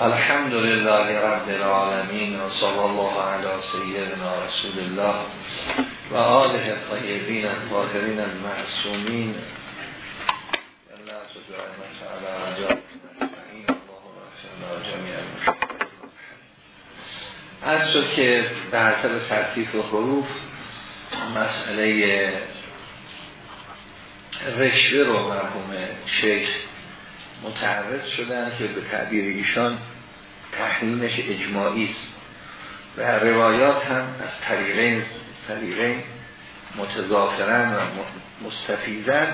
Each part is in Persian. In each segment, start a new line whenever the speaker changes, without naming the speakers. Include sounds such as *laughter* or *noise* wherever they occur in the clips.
الحمد لله رب العالمين و صلی الله علی سیدنا رسول الله و آله الطیبین الطاهرین المعصومین الله تعالی از شد که به حسب ترتیف و حروف مسئله رشوه رو مرحوم شیخ متعرض شدن که به تعبیر ایشان تحریمش اجماعی است. و روایات هم از طریقین طریقین متضافرن و مستفیزن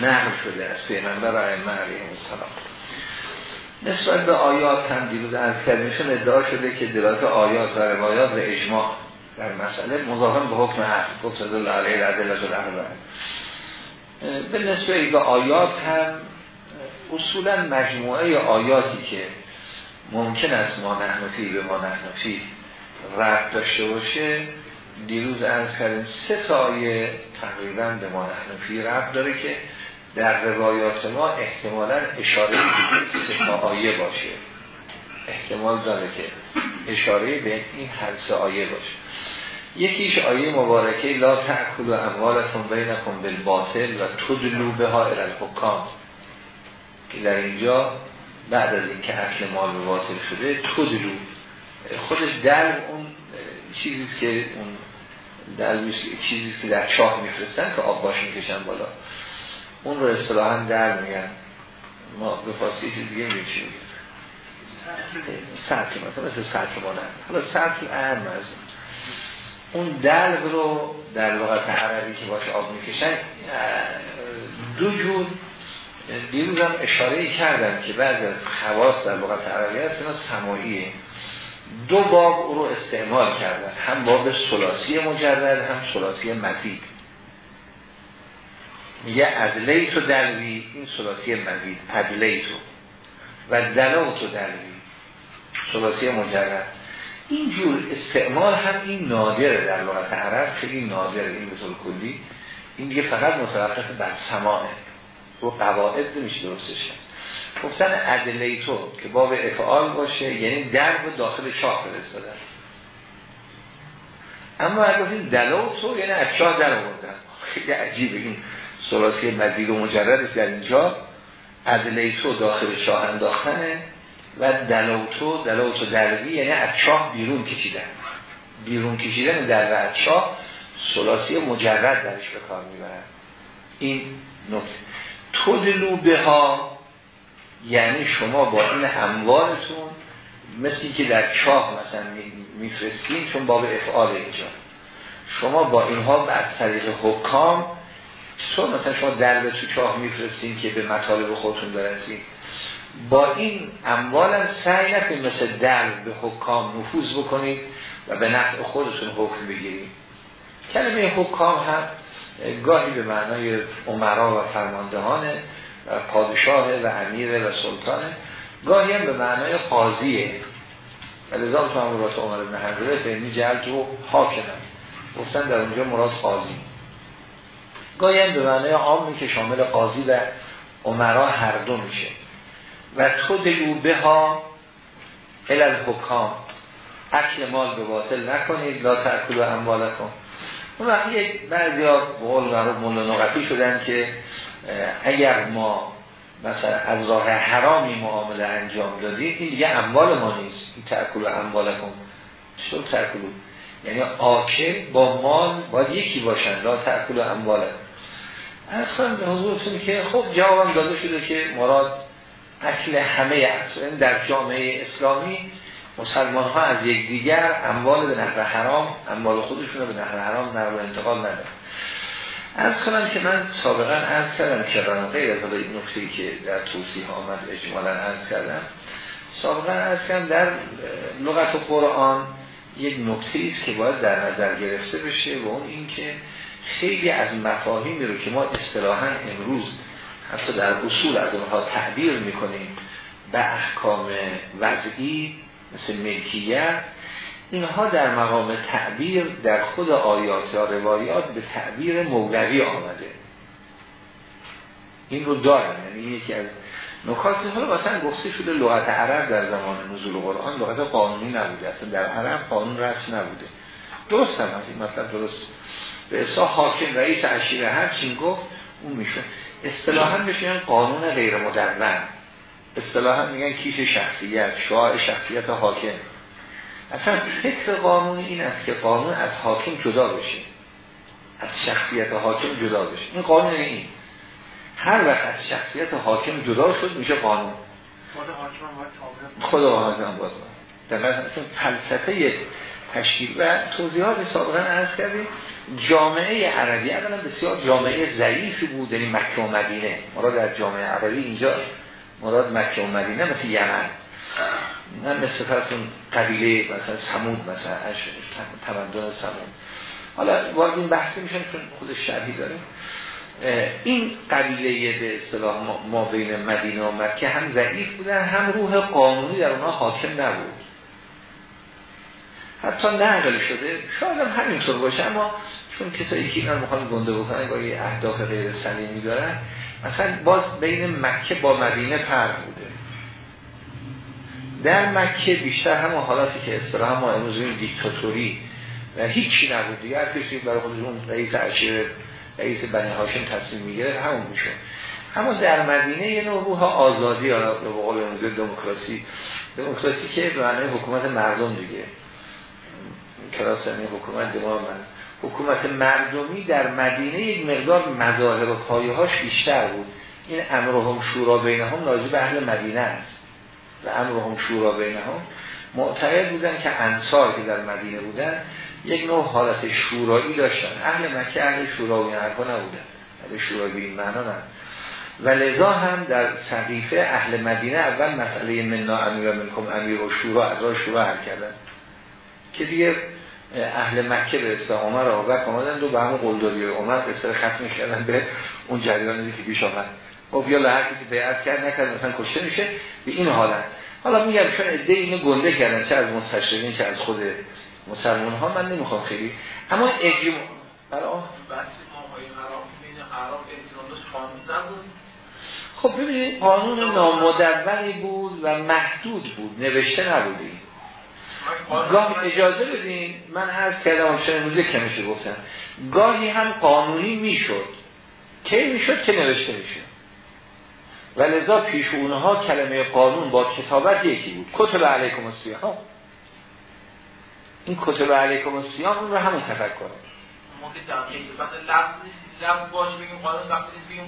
نقل شده از پیغمبر ائمه علیه السلام. نسبت به آیات هم دیروز از کردنشون ادعا شده که دلالت آیات و روایات و اجماع در مسئله مضافن به حکم عقل گفت الله علیه العدلت و به نسبه به آیات هم اصولا مجموعه آیاتی که ممکن است ما نحنفی به ما نحنفی رد داشته باشه. دیروز از کردیم سه تا آیه تقریبا به ما نحنفی رد داره که در روایات ما احتمالا اشاره به سه آیه باشه. احتمال داره که اشاره به این هر سه آیه باشه. یکیش آیه مبارکه لا تأکل و اموالتون بینکم بالباطل و تدلو به ها الالحکام که در اینجا بعد از اینکه اکل مال باطل شده تدلو خودش در اون چیزی که اون در چیزی که در چاه میفرستن که آب باش می‌کشن بالا. اون رو اصطلاحا در میگن. ما به فارسی چیز دیگه میگیم سطل مثلا مثل سطل حالا سطل اهم از اون دلب رو در لغت عربی که باشه آب می‌کشن دو جور دیروز هم اشاره کردم که بعد از خواست در لغت عربی هست اینا سماییه دو باب او رو استعمال کردن هم باب سلاسی مجرد هم سلاسی مزید. میگه ادلیتو دلوی این سلاسی مزید. ادلیتو و دلوتو دلوی. سلاسی مجرد. اینجور استعمال هم این نادره در لغت عرب خیلی نادره این بطور کلی. این دیگه فقط متوقف بر سماعه. رو قواعد نمیشه درستش گفتن ادلیتو که باب افعال باشه یعنی درب داخل چاه فرستادن. اما اگر این دلوتو یعنی از چاه در آوردن. خیلی عجیبه این سلاسی مزید و مجرد در اینجا. ادلیتو داخل چاه انداختنه و دلوتو دلوتو دلوی یعنی از چاه بیرون کشیدن. بیرون کشیدن در از چاه سلاسی مجرد درش به کار می‌برن. این نکته. تدلو به ها یعنی شما با این اموالتون مثل که در چاه مثلا میفرستین چون باب افعال اینجا. شما با اینها بر طریق حکام چون مثلا شما درب تو چاه میفرستین که به مطالب خودتون برسین با این اموال هم سعی نکنید مثل درب به حکام نفوذ بکنید و به نفع خودتون حکم بگیرید. کلمه حکام هم گاهی به معنای عمرا و فرماندهانه و پادشاه و امیر و سلطانه گاهی هم به معنای قاضیه. و لذا تو امرات عمر بن حضره فهمی جلد و حاکمه گفتن در اونجا مراد قاضی. گاهی هم به معنای عامی که شامل قاضی و عمرا هر دو میشه. و تو دلو به ها الالحکام اکل مال به باطل نکنید لا ترکل و اموالکم. اون وقتی یک بعضی ها مولا نقطی شدن که اگر ما مثلا از راه حرامی معامله انجام دادیم این دیگه اموال ما نیست. این ترکل اموال کن چطور ترکلو یعنی آکل با مال باید یکی باشن لا ترکل اموال اصلا به حضورتون که خب جوابم داده شده که مراد اکل همه اصلا در جامعه اسلامی مسلمان ها از یکدیگر اموال به نحو حرام اموال خودشون رو به نحو حرام نقل و انتقال ندارن. از کنم که من سابقا از کردم که غیر از این نکته که در توصیح آمد اجمالا از کردم سابقا از کردم در لغت قرآن یک نکته است که باید در نظر گرفته بشه و اون این که خیلی از مفاهیمی رو که ما اصطلاحا امروز حتی در اصول از اونها تعبیر می‌کنیم به احکام وضعی مثل ملکیت اینها در مقام تعبیر در خود آیات یا روایات به تعبیر مولوی آمده. این رو دارن یعنی یکی از نکات حالا مثلا گفته شده لغت عرب در زمان نزول قرآن لغت قانونی نبوده اصلا در عرب قانون رسم نبوده. درست هم از این مطلب درست. به اصلا حاکم رئیس عشیره هر چین گفت اون میشه اصطلاحا میشن قانون غیر مدون. اصطلاحا میگن کیش شخصیت شعاع شخصیت حاکم. اصلا فکر قانون این است که قانون از حاکم جدا بشه. از شخصیت حاکم جدا بشه. این قانون این. هر وقت از شخصیت حاکم جدا شد میشه قانون. خدا حاکم باید در مثلا فلسفه تشکیل و توضیحات سابقا عرض کردیم جامعه عربی اولا بسیار جامعه ضعیفی بود یعنی مکه و مدینه. مراد در جامعه عربی اینجا مراد مکه و مدینه مثل یمن. نه مثل فرسون قبیله مثلا سمود مثلا تمدن سمود. حالا وارد این بحثی میشن چون خود شرحی داره این قبیله به اصطلاح ما بین مدینه و مکه هم ضعیف بودن هم روح قانونی در اونها حاکم نبود. حتی نقل شده شاید هم همینطور باشه اما چون کسایی که اینا رو می‌خوان گنده بکنن با اهداف غیر سلیمی دارن مثلا باز بین مکه با مدینه فرق بوده. در مکه بیشتر همون حالاتی که اصطلاح ما امروز دیکتاتوری و هیچی نبود دیگه. هر کسی برای خودشون رئیس عشیر رئیس بنی هاشم تصمیم می‌گیره همون میشه اما در مدینه یه نوع روح آزادی یا به قول امروز دموکراسی. دموکراسی که به معنی حکومت مردم دیگه. کلاسانی حکومت دمار من. حکومت مردمی در مدینه یک مقدار مظاهر و پایهاش بیشتر بود. این امرهم شورا بینهم راجع به اهل مدینه است. و امرهم شورا بینهم معتقد بودن که انصار که در مدینه بودن یک نوع حالت شورایی داشتن. اهل مکه اهل شورایی حرفا نبودن. اهل شورایی به این معنا نه. و لذا هم در صحیفه اهل مدینه اول مسئله مننا امیر منکم امیر و شورا از شورا حل کردن. که دیگه اهل مکه به اصطلاح عمر و ابوبکر آمدن و به همون قلدری عمر به اصطلاح ختم کردن به اون جریانی که پیش آمد. خب یا هر کسی بیعت کرد نکرد مثلا کشته میشه به این حالت حالا میگم چون ایده اینو گنده کردن چه از مستشرقین چه از خود مسلمان ها من نمی‌خوام خیلی. اما اجماع برای خب ببینید قانون نامدونی بود و محدود بود نوشته نبودی گاه اجازه بدین من کردم چه امروزه کمشه گفتم. گاهی هم قانونی می‌شد. کی می‌شد؟ که نوشته می‌شد؟ و لذا پیش اونها کلمه قانون با کتابت یکی بود. کتب علیکم السیام این کتب علیکم السیام اون رو همون تفکر.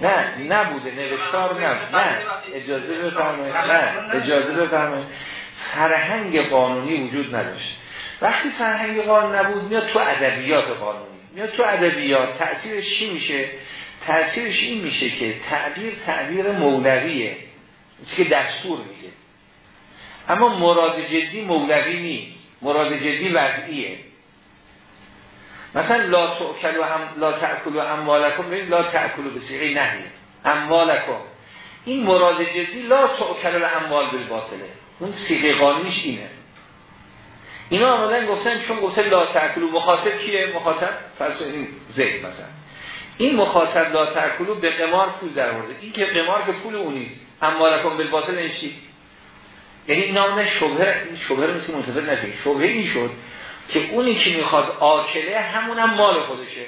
نه نبوده نوشتار نه نه اجازه بفرمایید. نه اجازه بفرمایید. فرهنگ قانونی وجود نداشت. وقتی فرهنگ قانون نبود میاد تو ادبیات قانونی. میاد تو ادبیات تأثیرش چی میشه؟ تأثیرش این میشه که تعبیر تعبیر مولویه. که دستور میگه اما مراد جدی مولوی نیست. مراد جدی وضعیه. مثلا لا تأکلوا هم لا تأکلوا اموالکم. ببین لا تأکلوا به صیغه نهی اموالکم. این مراد جدی لا تأکلوا اموال بالباطله. اون سیغه قانونیش اینه. اینا آمدن گفتن چون گفته لا تأکلوا مخاطب کیه؟ مخاطب فرض این زید مثلا. این مخاطب لا تأکلوا به قمار پول در ورده این که قمار که پول اون نیست. اموالکم بالباطل این چی؟ یعنی اینا آمدن شبهه این شبهه رو مثل منتفض نفید شبهه این شد که اونی که می‌خواد آکله همونم مال خودشه.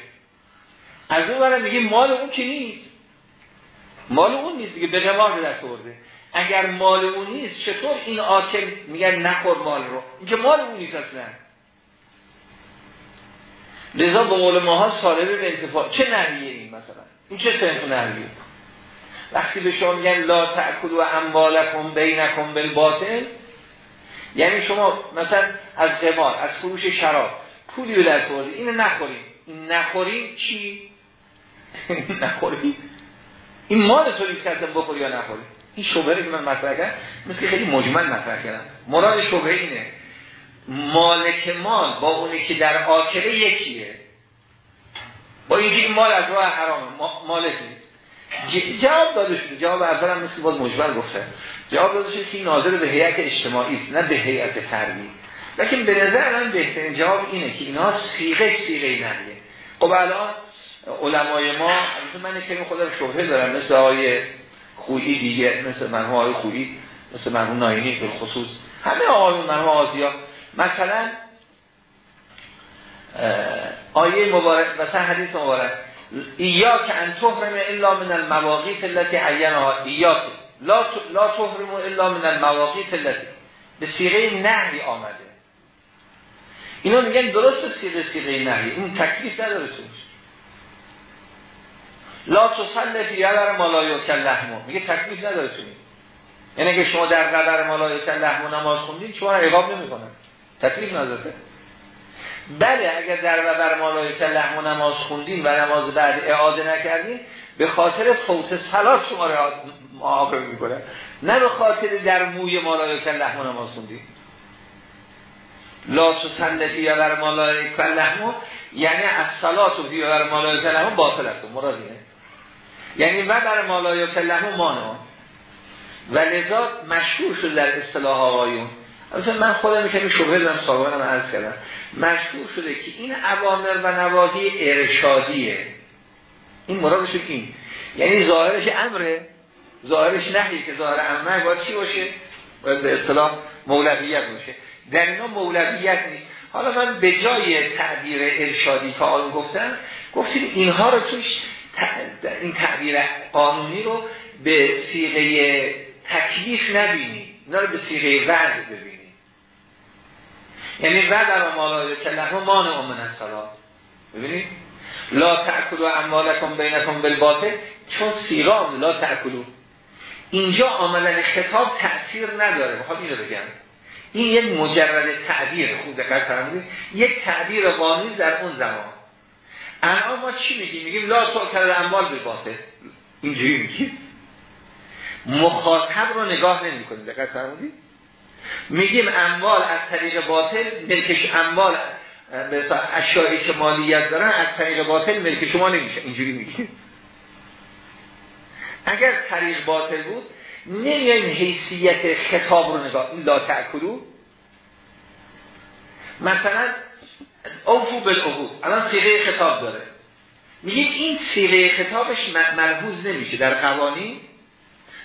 از اون برای میگه مال اون که نیست. مال اون نیست دیگه به قمار به دست آورده. اگر مال اون نیست چطور این آکل میگن نخور مال رو. اینکه مال اون نیست اصلا. لذا به مول ماها سالبه به انتفاع. چه نهیه این مثلا؟ این چه سنتو نهیه وقتی به شما میگن لا تأکلوا اموالکم بینکم بالباطل یعنی شما مثلا از قمار از فروش شراب پولی به دست آوردی اینو نخوریم این نخوری چی؟ *laughs* نخوری؟ این مال تو نیست که بخوری یا نخوری. این شبهه که من مطرح کردم مثل خیلی مجمل مطرح کردم. مراد شبهه اینه. مالک مال با اونی که در آکله یکیه. با اینکه این مال از راه حرامه. مالک نیست. جواب داده شده جواب اول هم مثل باز مجمل گفته. جواب داده شده که ناظر به هیئت اجتماعی است نه به هیئت فردی لیکن به نظر من بهترین جواب اینه که اینا سیغه سیغه نهیه. خب الان علمای ما من که خودم شبهه دارم مثل آقای خویی دیگه مثل مرحوم آقای خویی مثل مرحوم ناینی به خصوص همه آقایون مرحوم آزیا. مثلا آیه مبارک مثلا حدیث مبارک. ایا که ان تحرم الا من المواقیت التي عینها. ایا لا لا تحرم الا من المواقیت التي. به سیغه نهی آمده. اینا میگن درست سیغه سیغه نهی این تکلیف نداره لا تسلف یادر مالایو لحمو میگه تکلیف نداره توش یعنی که شما در قدر مالایو لحمو نماز خوندید شما عقاب نمی‌کنن. تکلیف نداره. بله اگر در و بر مالای لحم و نماز خوندین و نماز بعد اعاده نکردین به خاطر فوت سلات شما رو معاقب می‌کنه. نه به خاطر در موی لحم و نماز خوندین. لا تسلطی یا بر مالای یعنی از سلات و بیا بر مالای لحم باطل است. مراد یعنی و بر مالای لحم مانو. و لذا مشهور شد در اصطلاح آقایون. مثلا من خودم کمی شبه دارم هم عرض کردم. مشهور شده که این عوامر و نواهی ارشادیه. این مرادش این یعنی ظاهرش امره. ظاهرش نهی که ظاهر امره باید چی باشه؟ باید به اصطلاح مولویت باشه. در اینا مولویت نیست. حالا من به جای تعبیر ارشادی که آن گفتم گفتیم اینها رو توش این تعبیر قانونی رو به سیغه تکلیف نبینید اینا رو به سیغه وضع ببینید یعنی و در مالای کلمه مان امن الصلاه ببینید لا تأکلوا اموالکم بینکم بالباطل. چون سیرام لا تأکلوا. اینجا آمدن خطاب تأثیر نداره. بخوام اینو بگم. این یک مجرد تعبیر. خود دقت یک تعبیر قانونی در اون زمان. الان ما چی میگیم؟ میگیم لا تأکل اموال بالباطل. اینجوری میگیم. مخاطب رو نگاه نمی کنیم دقت فرمودید؟ میگیم اموال از طریق باطل ملکش اموال به اشیایی که مالیت دارن از طریق باطل ملک شما نمیشه. اینجوری میگیم. اگر طریق باطل بود نمیایم حیثیت خطاب رو نگاه. لا تأکلو. مثلا اوفو بالعهود. الان سیغه خطاب داره. میگیم این سیغه خطابش ملحوظ نمیشه. در قوانین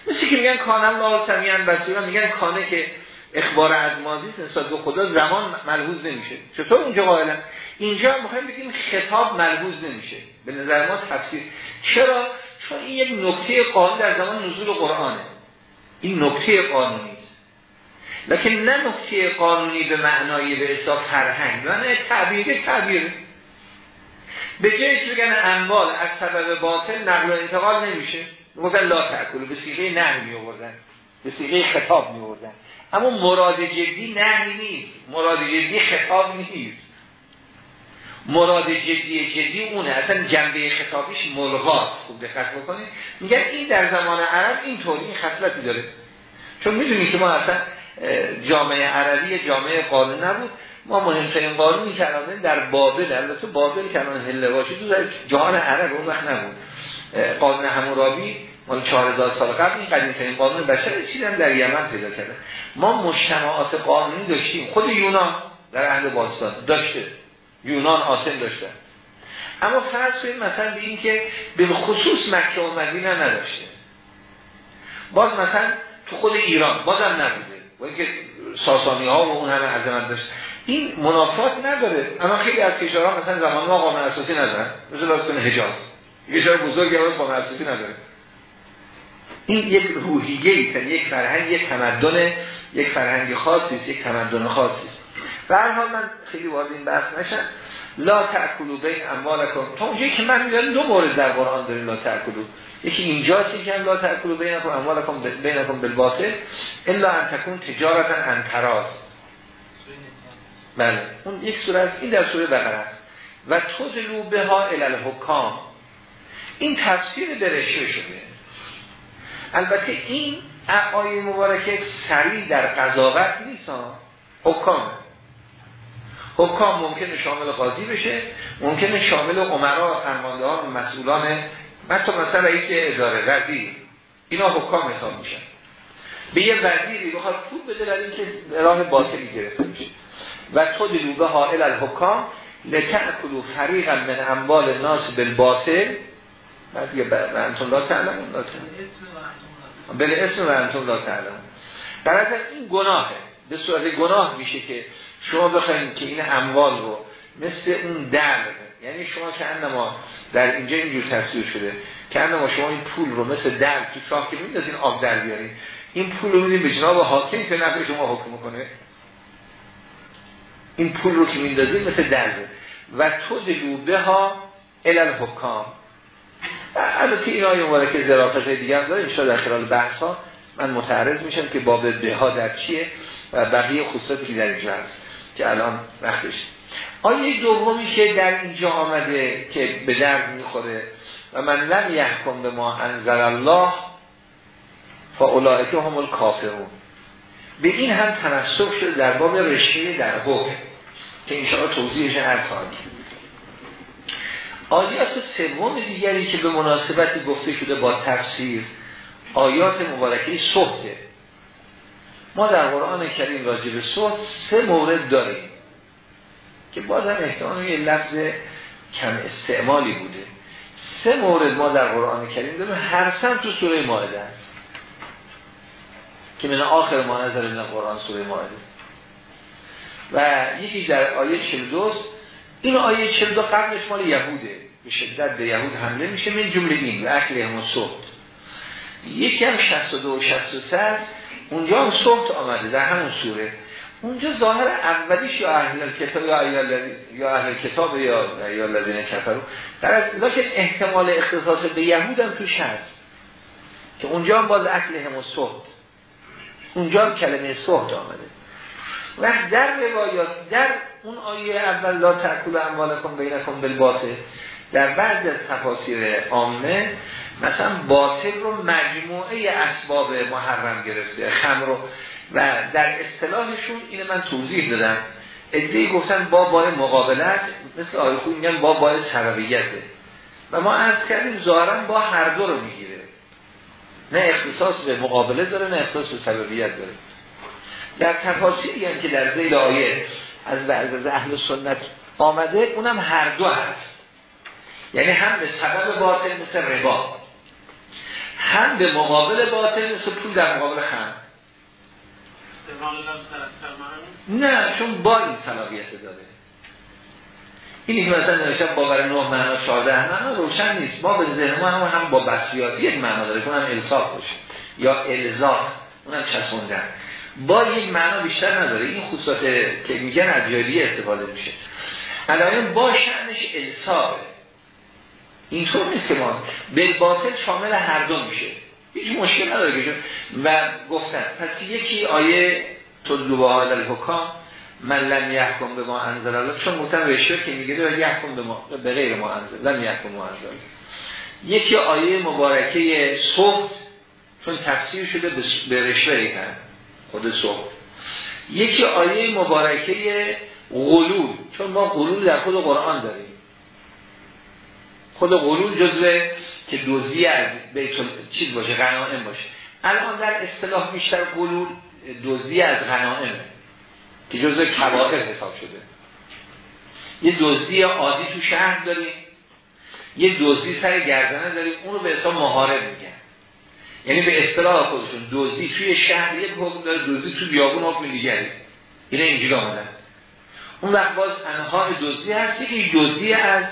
مثل که میگن کانم الله سمیان بسیرا میگن کانه که اخبار از ماضی نسبت به خدا زمان ملحوظ نمیشه. چطور اونجا قائلا اینجا می‌خوایم بگیم خطاب ملحوظ نمیشه. به نظر ما تفسیر. چرا؟ چون این یک نکته قانون در زمان نزول قرآنه. این نکته قانونی. لکن نه نکته قانونی به معنای به اصلاح فرهنگ معنی تعبیر تعبیر. به جایی که بگن اموال از سبب باطل نقل و انتقال نمیشه گفتن لا تأکلو به سیغه نه می آوردن به سیغه خطاب می آوردن اما مراد جدی نهی نیست مراد جدی خطاب نیست. مراد جدی جدی اونه اصلا جنبه خطابیش ملغاست خوب دقت بکنید. میگن این در زمان عرب این طوری این خصلتی داره. چون می‌دونید که ما اصلا جامعه عربی جامعه قانون نبود. ما مهمترین قانونی که در بابل البته بابل که الان هله باشه تو در جهان عرب اون وقت نبود. قانون همورابی مال 4000 سال قبل این قدیم ترین قانون بشر چیزی در یمن پیدا کرده. ما مجتمعات قانونی داشتیم. خود یونان در اهل باستان داشته. یونان آسن داشته. اما فرض کنید مثلا به این که به خصوص مکه و مدینه نداشته. باز مثلا تو خود ایران بازم نبوده با اینکه ساسانی ها و اون همه عظمت داشت. این منافات نداره. اما خیلی از کشورها مثلا زمان ما قانون اساسی ندارن. مثل راستان حجاز. کشور بزرگی هم قانون اساسی نداره. این یک روحیه است. یک فرهنگ یک تمدن یک فرهنگ خاصی یک تمدن خاصی است. به هر حال من خیلی وارد این بحث نشم. لا تاکلوا بین اموالکم. تا اونجایی که من می‌دونم دو مورد در قرآن داریم لا تاکلوا یکی اینجاست که لا تاکلوا بینکم اموالکم بینکم بالباطل. الا ان تکون تجارتا ان بله. اون یک سوره است. این در سوره بقره است. و تدلو بها الی الحکام. این تفسیر درشه شده. البته این آیه مبارکه سریع در قضاوت نیست حکام حکام ممکنه شامل قاضی بشه ممکنه شامل عمرا فرماندهان مسئولان حتی مثلا رئیس اداره وزیر. اینا حکام حساب میشن. به یه وزیری بخواد پول بده برای اینکه راه باطلی گرفته میشه و تو دلوبه حائل الحکام لتأکلو فریقا من اموال ناس بالباطل. بعد یه انتون لا تعلمون لا بله اسم و انتون لا تعلمون. در این گناهه. به صورت گناه میشه که شما بخواید که این اموال رو مثل اون در یعنی شما که انما در اینجا اینجور تصویر شده که انما شما این پول رو مثل در تو شاه که آب در بیارین این پول رو میدین به جناب حاکم که نفع شما حکم کنه. این پول رو که میندازین مثل درده و تو دلوبه ها الال حکام البته این آیه مبارکه ظرافت دیگر داره این در خلال بحث ها من متعرض میشم که باب به ها در چیه و بقیه خصوصاتی در اینجا هست. که الان وقتش آیه دومی که در اینجا آمده که به درد می‌خوره و من لم یحکم به ما انزل الله فاولائک هم الکافرون. به این هم تنصف شده در باب رشته در حکم که انشاءالله توضیحش هر سالی آیات سوم دیگری که به مناسبتی گفته شده با تفسیر آیات مبارکه صحته ما در قرآن کریم راجع به صحت سه مورد داریم که بازم احتمال یه لفظ کم استعمالی بوده. سه مورد ما در قرآن کریم داریم. هر سن تو سوره ماهده هست که من آخر ما نظر من قرآن سوره ماهده و یکی در آیه 42 این آیه 42 قبلش مال یهوده. به شدت به یهود حمله میشه من جمله این و اکل همون صحت یکی هم 62 و 63 اونجا هم صحت آمده در همون سوره. اونجا ظاهر اولیش یا اهل کتاب یا اهل کتاب یا یا الذین کفروا. در از لکن احتمال اختصاص به یهود هم توش هست. که اونجا هم باز اکل هم صحت اونجا هم کلمه صحت آمده. و در روایات در اون آیه اول لا تأکل اموالکم بینکم بالباطل در بعض از تفاسیر عامه مثلا باطل رو مجموعه اسباب محرم گرفته خمر رو. و در اصطلاحشون اینه من توضیح دادم. ادهی گفتن با بای مقابلت مثل آیه خوی میگن با بای سببیته و ما از کردیم ظاهرا با هر دو رو می‌گیره. نه اختصاص به مقابله داره نه اختصاص به سببیت داره. در تفاصیلی هم که در زیل آیه از بعض از اهل سنت آمده اونم هر دو هست. یعنی هم به سبب باطل مثل ربا. هم به مقابل باطل مثل پول در مقابل خم نه چون با این صلاحیت داره. اینی که مثلا نوشتن باور نه معنا 14 معنا روشن نیست. ما به ذهن ما هم, هم با بسیاتی یک معنا داره که اونم باشه. یا الزاق اونم چسوندن با یک معنا بیشتر نداره. این خصوصات که میگن از استفاده میشه. الان با شأنش الصاقه اینطور نیست که ما به باطل شامل هر دو میشه. هیچ مشکل نداره که و گفتن پس یکی آیه تدلو حال الحکام من لم یحکم به ما انزل الله. چون گفتن رشوه که میگه داره یحکم به ما به غیر ما انزل لم یحکم ما انزل یکی آیه مبارکه صحب چون تفسیر شده به رشوه هم خود صحب یکی آیه مبارکه غلول چون ما غلول در خود قرآن داریم. خود غلول جزوه که دوزی از چیز باشه غنائم باشه. الان در اصطلاح بیشتر غلول دوزی از غنائم که جزء کبائر حساب شده. یه دزدی عادی تو شهر داریم یه دزدی سر گردنه داریم اون رو به حساب محارب میگن. یعنی به اصطلاح خودشون دزدی توی شهر یک حکم داره دزدی تو بیابون حکم دیگری. اینه اینجوری آمدن. اون وقت باز انهای دزدی هست که دزدی از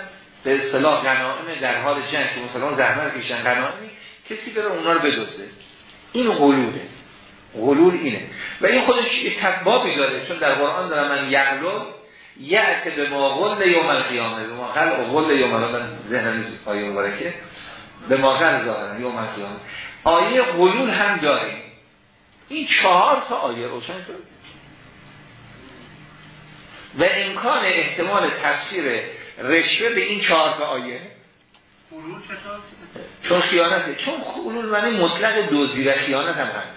به اصطلاح غنائم در حال جنگ که مثلا زحمت کشن غنائمی کسی بره اونا رو بدزده. این غلوله. غلول اینه. و این خودش یک تبابی داره چون در قرآن داره من یعلو یعت به ما غل یوم القیامه. به ما غل غل یوم القیامه. ذهن آیه مبارکه. به ما غل ظاهرن یوم القیامه. آیه غلول هم داریم این چهار تا آیه روشن شد. و امکان احتمال تفسیر رشوه به این چهار تا آیه. چون خیانته چون خلول معنی مطلق دوزی و خیانت هم هست.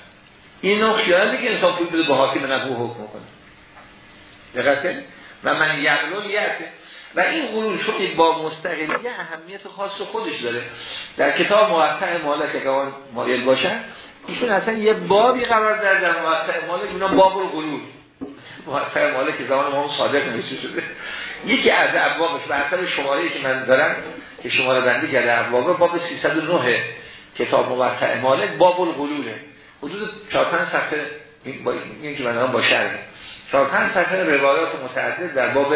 این نوع خیانتی که انسان پول بده به حاکم نبو حکم کنه. دقیقه و من یقلل یعته و این قلول چون با مستقلی اهمیت خاص خودش داره. در کتاب موقع مالک اگر مایل باشن ایشون اصلا یه بابی قرار در در موقع مالک اینا باب رو قلول موفق مالک که زمان ما صادق نمیشه شده یکی از ابوابش به حسب شماره که من دارم که شماره بندی کرده ابواب باب 309 کتاب موقع مالک باب الغلوله. حدود 4 5 صفحه این که من با شرح. 4 5 صفحه روایات متعدد در باب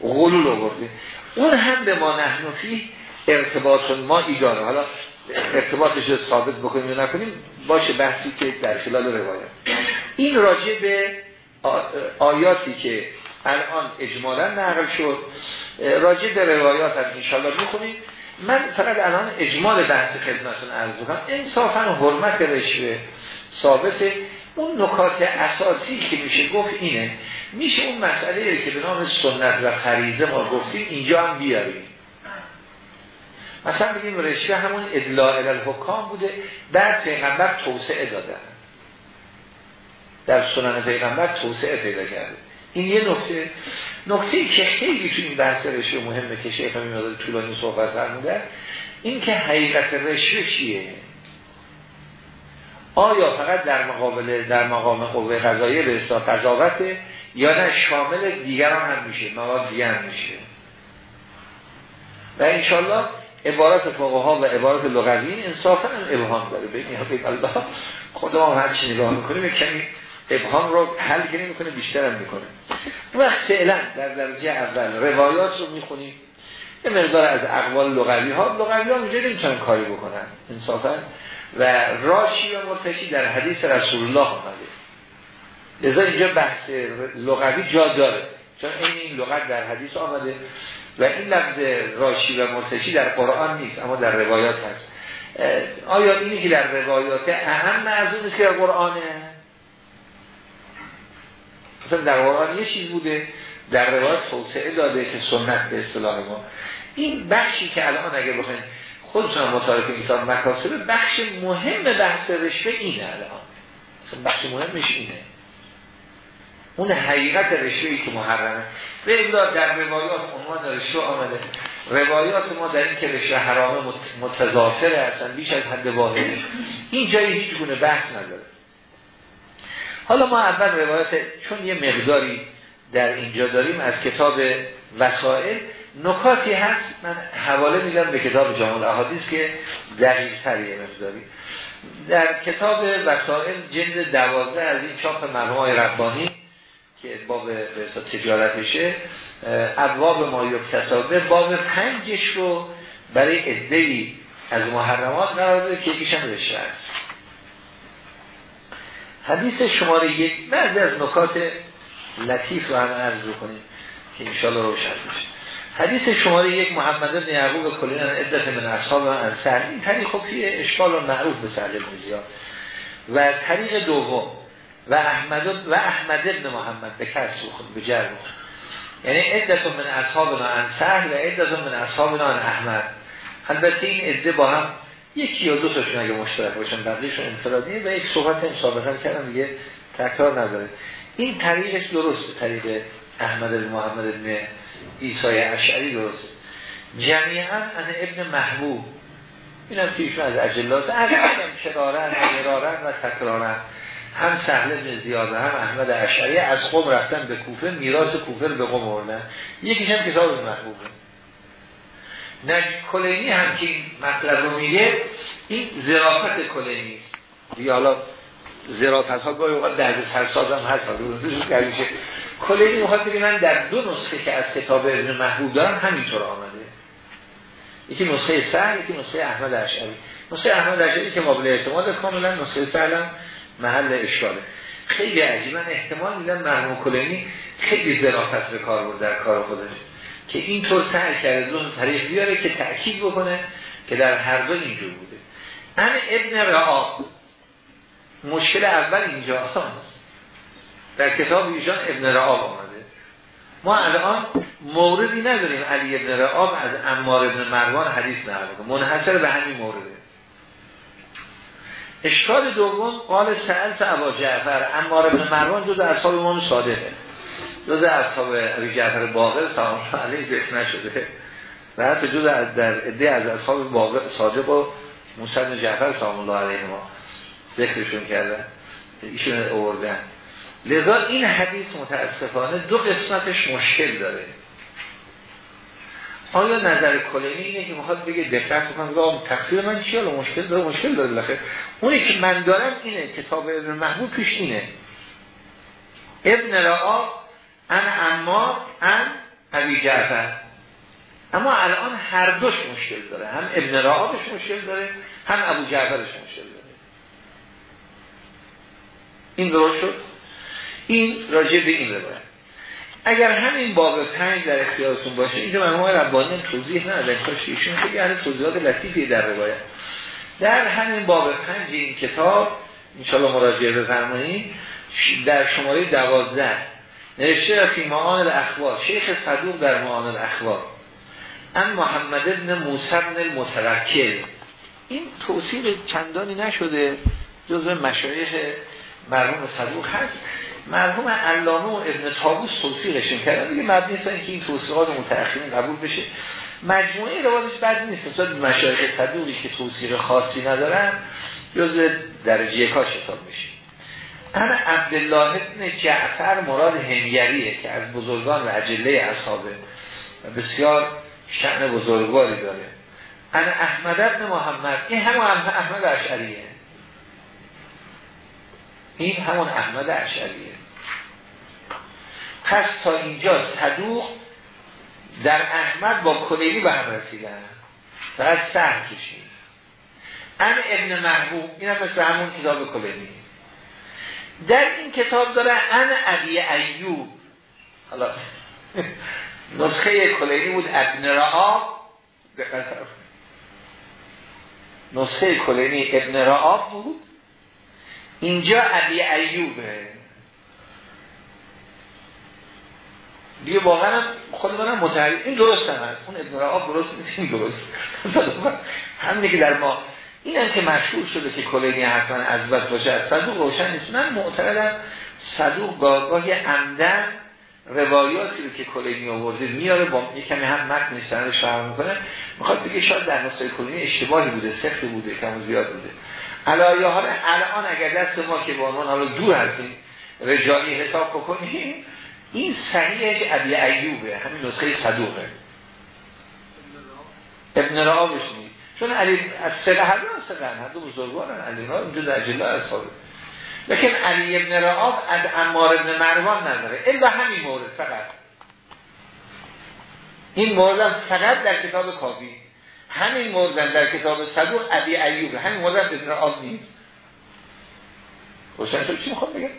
غلول آورده اون هم به ما نحنفی ارتباط ما ایداره حالا ارتباطش رو ثابت بکنیم یا نکنیم باشه بحثی که در خلال روایت این راجع به آیاتی که الان اجمالا نقل شد. راجع به روایات هم انشالله می‌خونیم. من فقط الان اجمال بحث خدمتون عرض کنم انصافا حرمت رشوه ثابته اون نکات اساسی که میشه گفت اینه. میشه اون مسئله که به نام سنت و خریزه ما گفتیم اینجا هم بیاریم. مثلا بگیم رشوه همون ادلاع الالحکام بوده. در پیغمبر توسعه دادن در سنن پیغمبر توسعه پیدا کرده. این یه نکته. نکته که خیلی تو این بحث رشوه مهمه که شیخ همین طولانی صحبت فرموده این که حقیقت رشوه چیه؟ آیا فقط در مقابل در مقام قوه قضاییه به اصلاح قضاوته یا نه شامل دیگران هم میشه مواد دیگر هم میشه؟ و انشالله عبارت فقها و عبارت لغوی انصافا ابهام داره. ببین الله خدا هر چی نگاه می‌کنیم کمی ابهام رو حل کنیم می‌کنه بیشتر هم می‌کنه. وقت فعلا در درجه اول روایات رو می‌خونیم. یه مقدار از اقوال لغوی ها لغوی ها اینجا نمی‌تونن کاری بکنن انصافا. و راشی و مرتشی در حدیث رسول الله آمده. لذا اینجا بحث لغوی جا داره. چون این این لغت در حدیث آمده و این لفظ راشی و مرتشی در قرآن نیست اما در روایات هست. آیا اینی که در روایات اهم اون که قرآنه؟ مثلا در قرآن یه چیز بوده در روایات توسعه داده که سنت به اصطلاح ما. این بخشی که الان اگه بخواین خودتون مطالعه کتاب مکاسب بخش مهم بحث رشوه اینه الان. بخش مهمش اینه. اون حقیقت رشوهی که محرمه. به در روایات عنوان رشوه آمده. روایات ما در این که رشوه حرامه متضافره هستن بیش از حد واحده. این جایی هیچ گونه بحث نداره. حالا ما اول روایات چون یه مقداری در اینجا داریم از کتاب وسائل نکاتی هست من حواله میدم به کتاب جامع الاحادیث که دقیق تریه مقداری. در کتاب وسائل جلد دوازده از این چاپ مرحوم ربانی که باب تجارتشه ابواب ما یکتسابه باب پنجش رو برای ادهی از محرمات قرار داده که یکیش هم است. حدیث شماره یک بعضی از نکات لطیف رو هم عرض کنیم که انشاءالله روشن میشه. حدیث شماره یک محمد بن یعقوب کلین عدت من اصحاب انصر این طریق خب اشکال و معروف به سهل زیاد. و طریق دوم و احمد و احمد ابن محمد به کس به جر یعنی عدت من اصحابنا عن سهل و عدت من اصحابنا عن احمد. البته این عده با هم یکی یا دو تاشون اگه مشترک باشن بقیهشون انفرادیه و یک صحبت هم سابقا کردم دیگه تکرار نداره. این طریقش درست طریق احمد بن محمد ابن ایسای اشعری درست جمعیت از ابن محبوب. این هم ایشون از اجلاس از کرارن و و تکرارن هم سهل ابن زیاده هم احمد اشعری از قوم رفتن به کوفه میراث کوفه رو به قوم آوردن. یکیش هم کتاب محبوبه. نجد کلینی هم که این مطلب رو میگه این زرافت کلینی یا حالا زرافت ها گاهی اوقات درد سرساز هم هست کلینی بگه من در دو نسخه که از کتاب ابن محبوب دارم همینطور آمده. یکی نسخه سهل یکی نسخه احمد اشعری. نسخه احمد اشعری که قابل اعتماد کاملا نسخه سهل محل اشکاله. خیلی عجیب من احتمال میدم مرحوم کلینی خیلی ظرافت به کار بود در کار خودش. که اینطور سعی کرده دون طریق بیاره که تأکید بکنه که در هر دو اینجور بوده. ان ابن رعاب مشکل اول اینجا هست. در کتاب ایشان ابن رعاب آمده. ما الان موردی نداریم. علی ابن رعاب از امار ابن مروان حدیث نقل منحصر به همین مورده. اشکال دوم قال سألت ابا جعفر امار ابن مروان جز اصحاب امام صادقه. جز اصحاب ابی جعفر باقر سلام علیه ذکر نشده. و حتی جز در عده از اصحاب باقر صادق و موسی جعفر سلام الله علیه ما ذکرشون کردن ایشون اوردن لذا این حدیث متاسفانه دو قسمتش مشکل داره. آیا نظر کلینی اینه که می‌خواد بگه دقت بکنم تقصیر من چیه؟ مشکل داره مشکل داره لخه اونی که من دارم اینه کتاب ابن محبوب پیش اینه. ابن رعا ان اما ان ابی جعفر. اما الان هر دوش مشکل داره. هم ابن رعا مشکل داره هم ابو جعفرش مشکل داره. این درست شد؟ این راجع به این روایت. اگر همین باب پنج در اختیارتون باشه اینجا مرحوم ربانی توضیح ندادن کاش ایشون خیلی اهل توضیحات لطیفی در روایت. در همین باب پنج این کتاب انشاءالله مراجعه بفرمایید در شماره دوازده. نوشته فی معان الاخبار شیخ صدوق در معان الاخبار. ام محمد ابن موسی المتوکل. این توصیل چندانی نشده جزء مشایخ مرحوم صدوق هست. مرحوم علامه و ابن تابوس توصیقشون کردن دیگه مبنی که این توصیقات متأخرین قبول بشه. مجموعه روایتش بد نیست. مثلا مشایخ صدوقی که توصیق خاصی ندارن جزء درجه کاش حساب میشه. انا عبدالله ابن جعفر مراد همیریه که از بزرگان و عجله اصحابه و بسیار شعن بزرگواری داره. انا احمد ابن محمد این همون احمد اشعریه. این همون احمد اشعریه. پس تا اینجا صدوق در احمد با کلیلی به هم رسیدن. فقط سهر نیست. ان ابن محبوب این هم مثل همون کتاب کلیلی در این کتاب داره ان ابی ایوب. حالا نسخه کلیلی بود ابن رعاب نسخه کلیلی ابن رعاب بود. اینجا ابی ایوبه. دیگه واقعا خود منم متحرک. این درست هم هست. اون ابن رعاب درست نیست. این درست. *laughs* همینه که در ما این هم که مشهور شده که کلینی حتما از بس باشه از صدوق روشن نیست. من معتقدم صدوق گاهگاهی عمدن روایاتی رو که کلینی آورده میاره با کمی هم متن سندش فهم می‌کنه. می‌خواد بگه شاید در نسخه کلینی اشتباهی بوده سختی بوده کم زیاد بوده. علایه حال الان اگر دست ما که با عنوان حالا دور هستیم رجالی حساب بکنیم این صحیحش ابی ایوبه همین نسخه صدوقه. ابن نیست چون علی از سه هر دو سه هر دو بزرگوارن علی را اینجا در جلال از صحابه لیکن علی ابن رعاب از امار ابن مروان نداره الا همین مورد فقط این مورد فقط در کتاب کافی همین مورد در کتاب صدوق علی ایوب همین مورد ابن آب نیست روشن شد چی می‌خواد بگه؟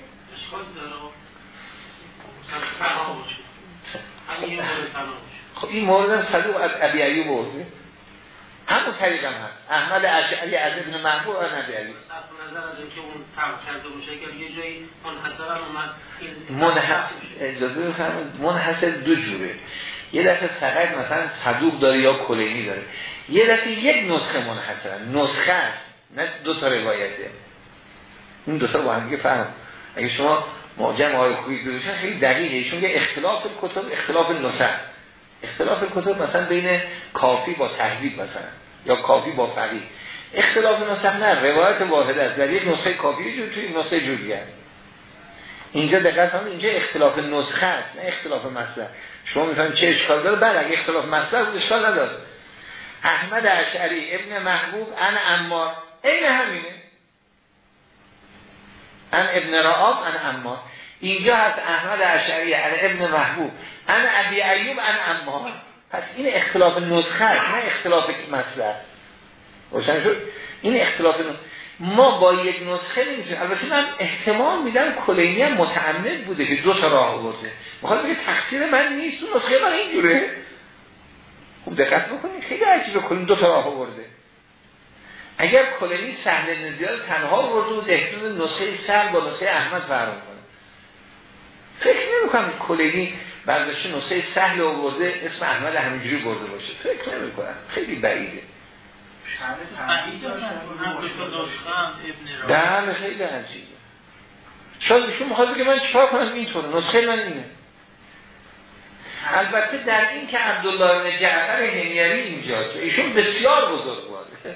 خب این مورد صدوق از ابی ایوب برده همون طریق هم هست. احمد اشعری از ابن محبوب و نبی ایوب نظر از اینکه اون تم کرده باشه اگر یه جایی منحصرا اومد منحصر دو جوره. یه دفعه فقط مثلا صدوق داره یا کلینی داره. یه دفعه یک نسخه منحصرن. نسخه است. نه دو تا روایته. این دو تا با هم دیگه فهم. اگه شما معجم های خوبی بزنید خیلی دقیقه. چون یه اختلاف کتب اختلاف نسخه اختلاف کتب مثلا بین کافی با تحریب مثلا یا کافی با فقیه. اختلاف نسخ نه روایت واحد است در یک نسخه کافی جور توی نسخه جوری است. اینجا دقت هم اینجا اختلاف نسخه است نه اختلاف مصدر شما می‌فهمید چه اشکال داره؟ بعد اگه اختلاف مصدر بود اشکال نداره. احمد اشعری ابن محبوب ان امار این همینه. ان ابن رعاب ان امار اینجا هست احمد اشعری ان ابن محبوب. ان ابی ایوب ان امار پس این اختلاف نسخه نه اختلاف مصدر روشن شد؟ این اختلاف نسخه. ما با یک نسخه نمیشه البته من احتمال میدم کلینی هم متعمد بوده که دو تا راه آورده. می‌خواد بگه تقصیر من نیست اون نسخه من اینجوره. خوب دقت بکنید خیلی عجیبه کلینی دو تا راه آورده. اگر کلینی سهل نزیاد تنها آورده بود احتمال نسخه سهل با نسخه احمد فرق کنم کلینی برداشته نسخه سهل آورده اسم احمد همینجوری برده باشه. فکر نمی کنم خیلی بعیده. بله خیلی عجیبه شاید ایشون می‌خواد که من چیکار کنم؟ اینطوره. نسخه من اینه. البته در این که عبدالله بن جعفر همیری اینجاست. ایشون بسیار بزرگ بوده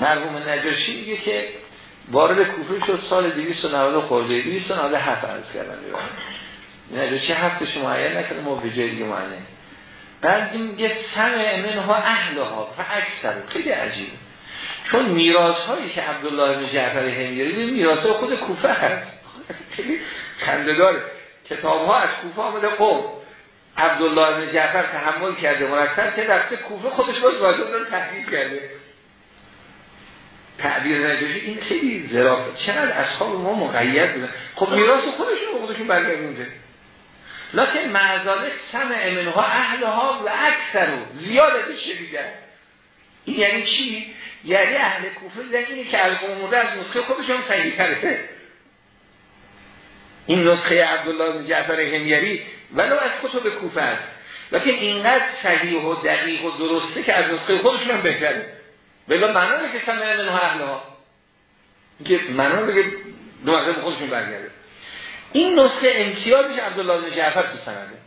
مرحوم نجاشی میگه که وارد کوفه شد سال 290 خورده 297 عرض کردن نه چه هفتش معین نکرده ما به جای دیگه معین. بعد میگه سمع منها اهلها و اکثر خیلی عجیبه چون میراث هایی که عبدالله بن جعفر همیری میراث خود کوفه هست. خیلی خنده‌داره. کتاب ها از کوفه آمده قوم عبدالله بن جعفر تحمل کرده مرتب که رفته کوفه خودش باز واجب رو تحقیق کرده. تعبیر نجاشی این خیلی ظرافت چقدر اصحاب ما مقید بودن. خب میراث خودشون رو خودشون برگردونده. لکن معذالک سمع منها اهلها و اکثر زیاد ازش شدیده این یعنی چی؟ یعنی اهل کوفه دیدن که القوموده از نسخه خودشون کرده این نسخه عبدالله بن جعفر همیری ولو از کتب کوفه است. لیکن اینقدر صحیح و دقیق و درسته که از نسخه خودشون بهتره. بلا معنا که سمع منها اهلها که معنا بگه دو مذهب خودشون برگرده. این نسخه امتیازش عبدالله بن جعفر تو سنده.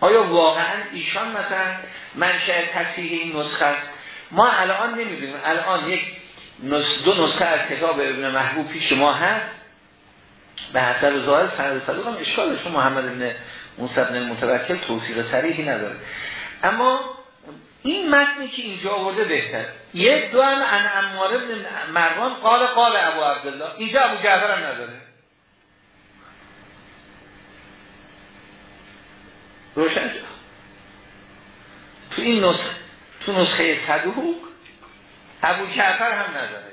آیا واقعا ایشان مثلا منشأ تصحیح این نسخه است؟ ما الان نمی‌دونیم. الان یک دو نسخه از کتاب ابن محبوب پیش ما هست. به حسب ظاهر سند صدوق هم اشکالش محمد ابن موسی ابن المتوکل توصیق صریحی نداره. اما این متنی که اینجا آورده بهتر. یک دو هم ان امار ابن مروان قال قال ابو عبدالله. اینجا ابو جعفر هم نداره. روشن شد. تو این نسخه تو نسخه صدوق ابو جعفر هم نداره.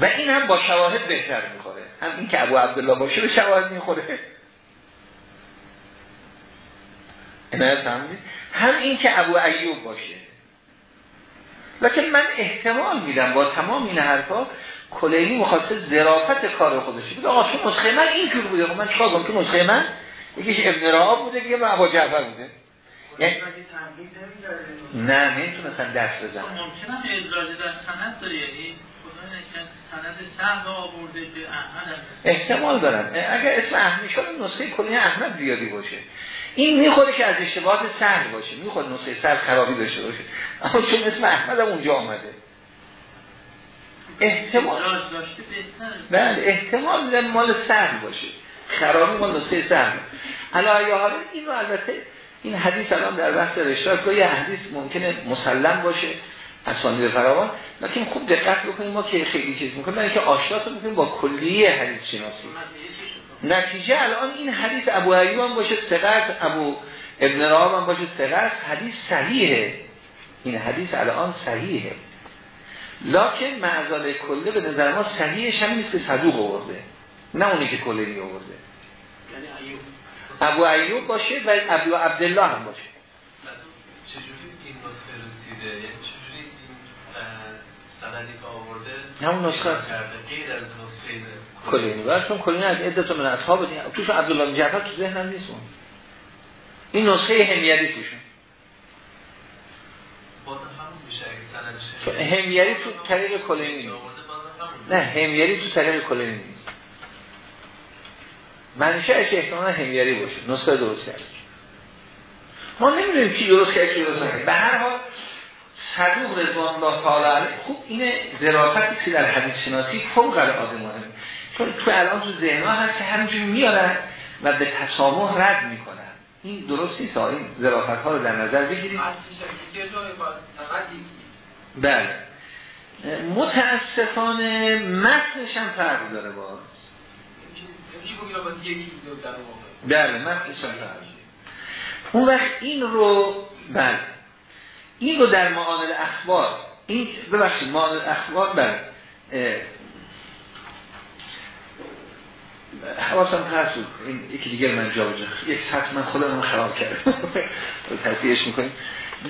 و این هم با شواهد بهتر می‌خوره. هم این که ابو عبدالله باشه به شواهد می‌خوره. هم این که ابو ایوب باشه. لیکن من احتمال میدم با تمام این حرفا کلینی مخواست ظرافت کار خودش بود آقا چون نسخه من اینجور بوده. خب من چیکار کنم؟ که نسخه من؟ یکیش ابن راه بوده دیگه من ابو جعفر بوده. یعنی نه نمی‌تونستن دست بزنن.
خب ممکنه ادراج در سند داره. یعنی سند آورده به احمد
احتمال دارن اگر اسم احمد شد نسخه کلی احمد زیادی باشه. این می‌خوره که از اشتباهات سهل باشه. می‌خواد نسخه سهل خرابی داشته باشه. اما چون اسم احمد هم اونجا آمده. احتمال بله احتمال میدن مال سهل باشه. خرابی مال نسخه سهل علایه حالا این رو البته این حدیث الان در بحث رشته یه حدیث ممکنه مسلم باشه اسانید فراوان. لیکن خوب دقت بکنیم ما که خیلی چیز می‌کنیم من که آشناس می‌کنیم با کلیه حدیث شناسی. نتیجه الان این حدیث ابو ایوب هم باشه ثقت ابو ابن راب هم باشه ثقت حدیث صحیحه. این حدیث الان صحیحه. لکن معزال کله به نظر ما صحیحش هم نیست که صدوق آورده نه اونی که کله می آورده. یعنی ابو ایوب باشه و ابو عبدالله هم باشه.
چجوری این یعنی چجوری این سندی که آورده
همون نسخه
غیر از نسخه
کلینی چون کلینی از عدت من اصحاب دین. توش عبدالله جعفر تو ذهنم نیست اون. این نسخه همیری توشون همیری تو طریق کلینی. نیست نه همیری تو طریق کلینی نیست. منشأش احتمالا همیری باشه. نسخه درست کرد ما نمی‌دونیم کی درست کرد کی درست کرد به هر حال صدوق رضوان الله تعالی خوب اینه ظرافتی که در حدیث شناسی فوق العاده مهمه چون تو الان تو ذهنها هست که همینجور میارن و به تسامح رد می‌کنن. این درست نیست این ظرافت ها رو در نظر بگیریم بله. متاسفانه متنش هم فرق داره باز. بله متنش هم فرق اون وقت این رو بله. این رو در معانل اخبار این ببخشید معانل اخبار بله. حواسم هست. این یکی دیگر من جا بجا یک سطح من خودم خراب کردم. *laughs* تصدیحش می‌کنیم.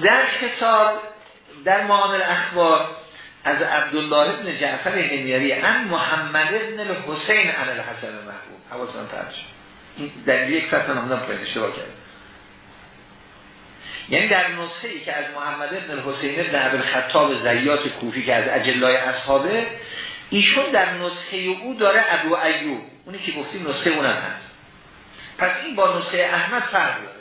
در کتاب در معامل اخبار از عبدالله ابن جعفر همیری ان محمد ابن الحسین عن الحسن محبوب. حواسم هست. در یک سطح من همدم پایین اشتباه کردم. یعنی در نسخه ای که از محمد ابن الحسین ابن عبد الخطاب زیات کوفی که از اجلای اصحابه ایشون در نسخه او داره ابو ایوب. اونی که گفتیم نسخه اونم هست. پس این با نسخه احمد فرق داره.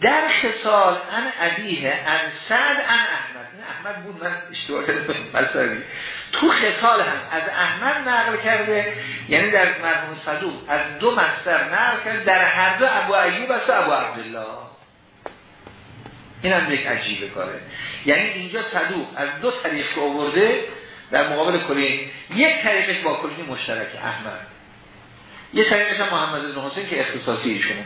در خصال ان عبیه ان سعد ان احمد. این احمد بود من اشتباه کردم تو خصال هم از احمد نقل کرده یعنی در مرحوم صدوق. از دو مصدر نقل کرده در هر دو ابو ایوب است ابو عبدالله. این هم یک عجیبه کاره. یعنی اینجا صدوق از دو طریق که آورده در مقابل کلین. یک طریقش با کلینی مشترک احمد. یه طریقش هم محمد بن حسین که اختصاصی ایشونه.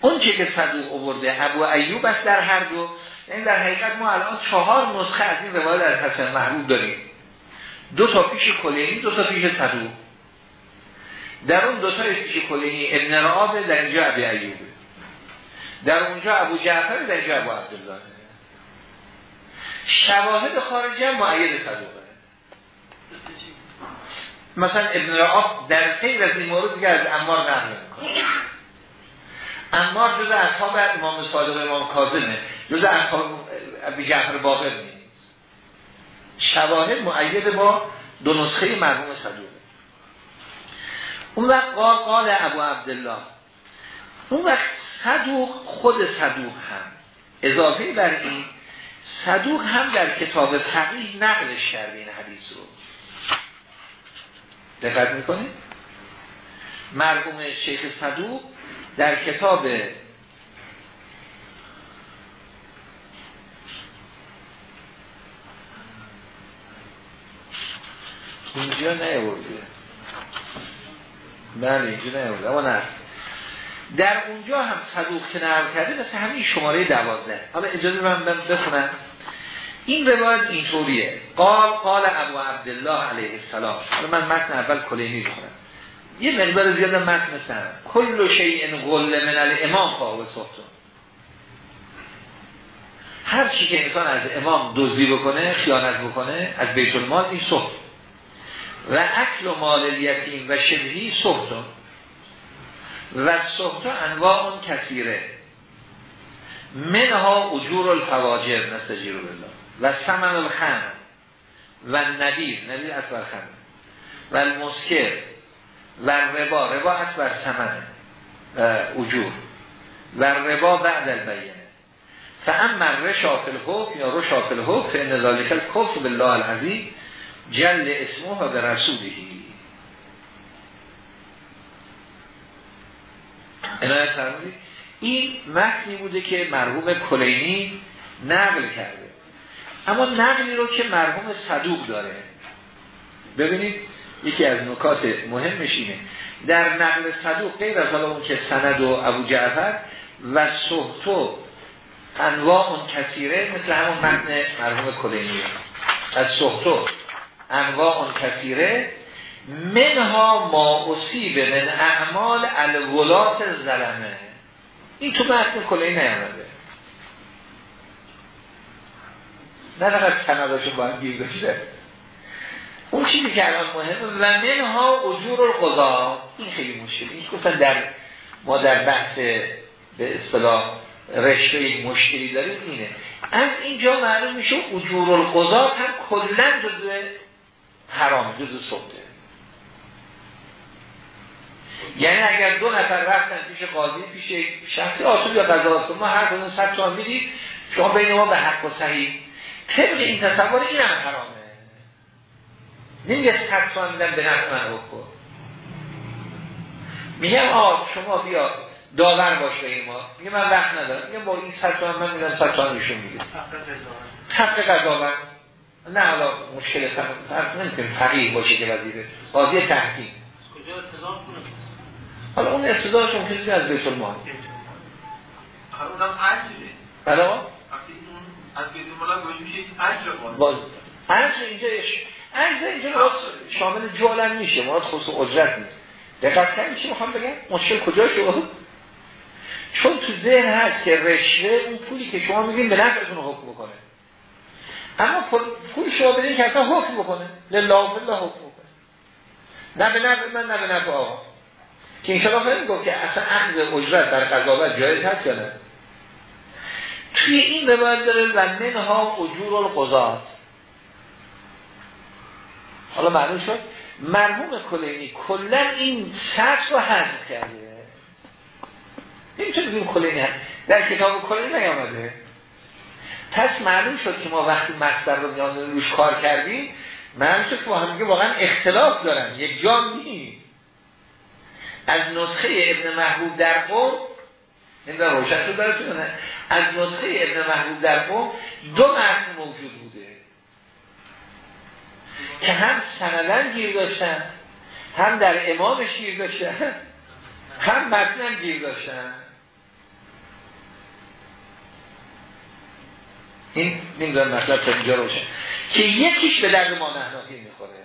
اون چه که صدوق آورده ابو ایوب است در هر دو. یعنی در حقیقت ما الان چهار نسخه از این روایت در حسن محبوب داریم. دو تا پیش کلینی دو تا پیش صدوق. در اون دو تا پیش کلینی ابن رعاب در اینجا ابی ایوبه در اونجا ابو جعفر در اینجا ابو عبدالله. شواهد خارجی هم معید صدوقه. مثلا ابن رعاب در خیلی از این مورد دیگر از امار نقل می‌کنه امار جز اصحاب امام صادق امام کاظمه جز اصحاب ابی جعفر باقر نیست. شواهد معید با دو نسخه مرحوم صدوقه اون وقت قال قال ابو عبدالله اون وقت صدوق خود صدوق هم. اضافه بر این صدوق هم در کتاب فقیه نقلش کرده این حدیث رو. دقت می‌کنید مرحوم شیخ صدوق در کتاب اینجا نیورده بله اینجا نیورده اما نه. در اونجا هم صدوق که نقل کرده مثل همین شماره دوازده. حالا اجازه من بخونم. این روایت اینطوریه. قال قال ابو عبدالله علیه السلام. حالا من متن اول کلینی بخونم یه مقدار زیاد متن سن کل شیء غل من الامام خواه صحتون هر چی که انسان از امام دزدی بکنه خیانت بکنه از بیت المال این صحت و اکل مال الیتیم و شبهی صحتون و صحت انواع اون کثیره. منها اجور الفواجر نستجیر بالله. و سمن الخم و ندیر ندیر اکبر خم و المسکر و ربا ربا اکبر سمن اجور. و ربا بعد البینه فاما رشا فی الحکم یا رشا فی الحکم فان ذالک الکفر بالله العظیم جل اسمه به رسولی این متنی بوده که مرحوم کلینی نقل کرده. اما نقلی رو که مرحوم صدوق داره. ببینید یکی از نکات مهمش اینه. در نقل صدوق غیر از حالا اون که سند و ابو جعفر و صحتو انواع اون کثیره مثل همون متن مرحوم کلینی. از صحتو انواع اون کثیره منها ما اصیب من اعمال الولات زلمه این تو متن کلینی نیامده. نه فقط سنداشو با هم گیر داشته اون چیزی که الان مهمه و منها اجور القضا. این خیلی مشکل. این گفتن در ما در بحث به اصطلاح رشته مشکلی داریم اینه. از اینجا معلوم میشه اجور القضا هم کلا جزء حرام جزء صبته یعنی اگر دو نفر رفتن پیش قاضی پیش شخصی آسوب یا قضا ما هر کدوم صد تومن می‌دید شما بین ما به حق و صحیح طبق این تصور این هم حرامه. نمیگه صد تومن میدن به نفع من حکم میگم آه شما بیا داور باش به ما. میگه من وقت ندارم. میگم با این صد تومن من میدم صد تومن ایشون میگه حق قضاوت نه حالا مشکل فرق نمی‌کنیم فقیه باشه که وزیره. تحکیم. اتضاح کنه حالا اون اقتضاعش ممکنه از بیت المال.
اونم عجله
بله؟
از بیت المال میشه اجر
باز اجر اینجا اجر اینجا شامل. جولن میشه. مراد خصوص اجرت نیست. دقت کنید چی می‌خوام بگم؟ مشکل کجا شد؟ چون تو ذهن هست که رشوه اون پولی که شما میگین به نفعتون حکم بکنه. اما پول شما بدین که اصلا حکم بکنه. لله بالله حکم بکنه. نه به نفع من نه به نفع آقا. که این شما گفت که اصلا اخذ اجرت در قضاوت جایز هست یا نه؟ توی این روایت داره و منها اجور القضات حالا معلوم شد؟ مرحوم کلینی کلا این شرط رو حذف کرده. نمی‌تونیم بگیم کلینی هست در کتاب کلینی نیامده. پس معلوم شد که ما وقتی مصدر رو میان روش کار کردیم معلوم شد که با هم واقعا اختلاف دارن. یک جا نیست. از نسخه ابن محبوب در قوم نمی‌دونم روشن شد براتون از نسخه ابن محبوب در قوم دو متن موجود بوده. که هم سندن گیر داشتن هم در امامش گیر داشتن هم متنن گیر داشتن. این نمی‌دونم مطلب تا اینجا روشن که یکیش به درد ما نحنافی می‌خوره.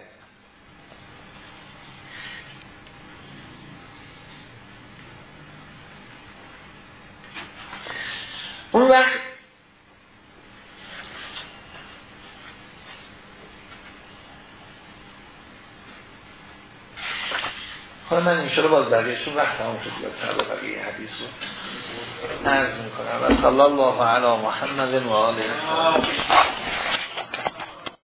اون وقت حالا من انشاءالله باز بقیهشون وقت تمام شد بیاد بقیه حدیث رو عرض می‌کنم. و صلی الله علی محمد و آله.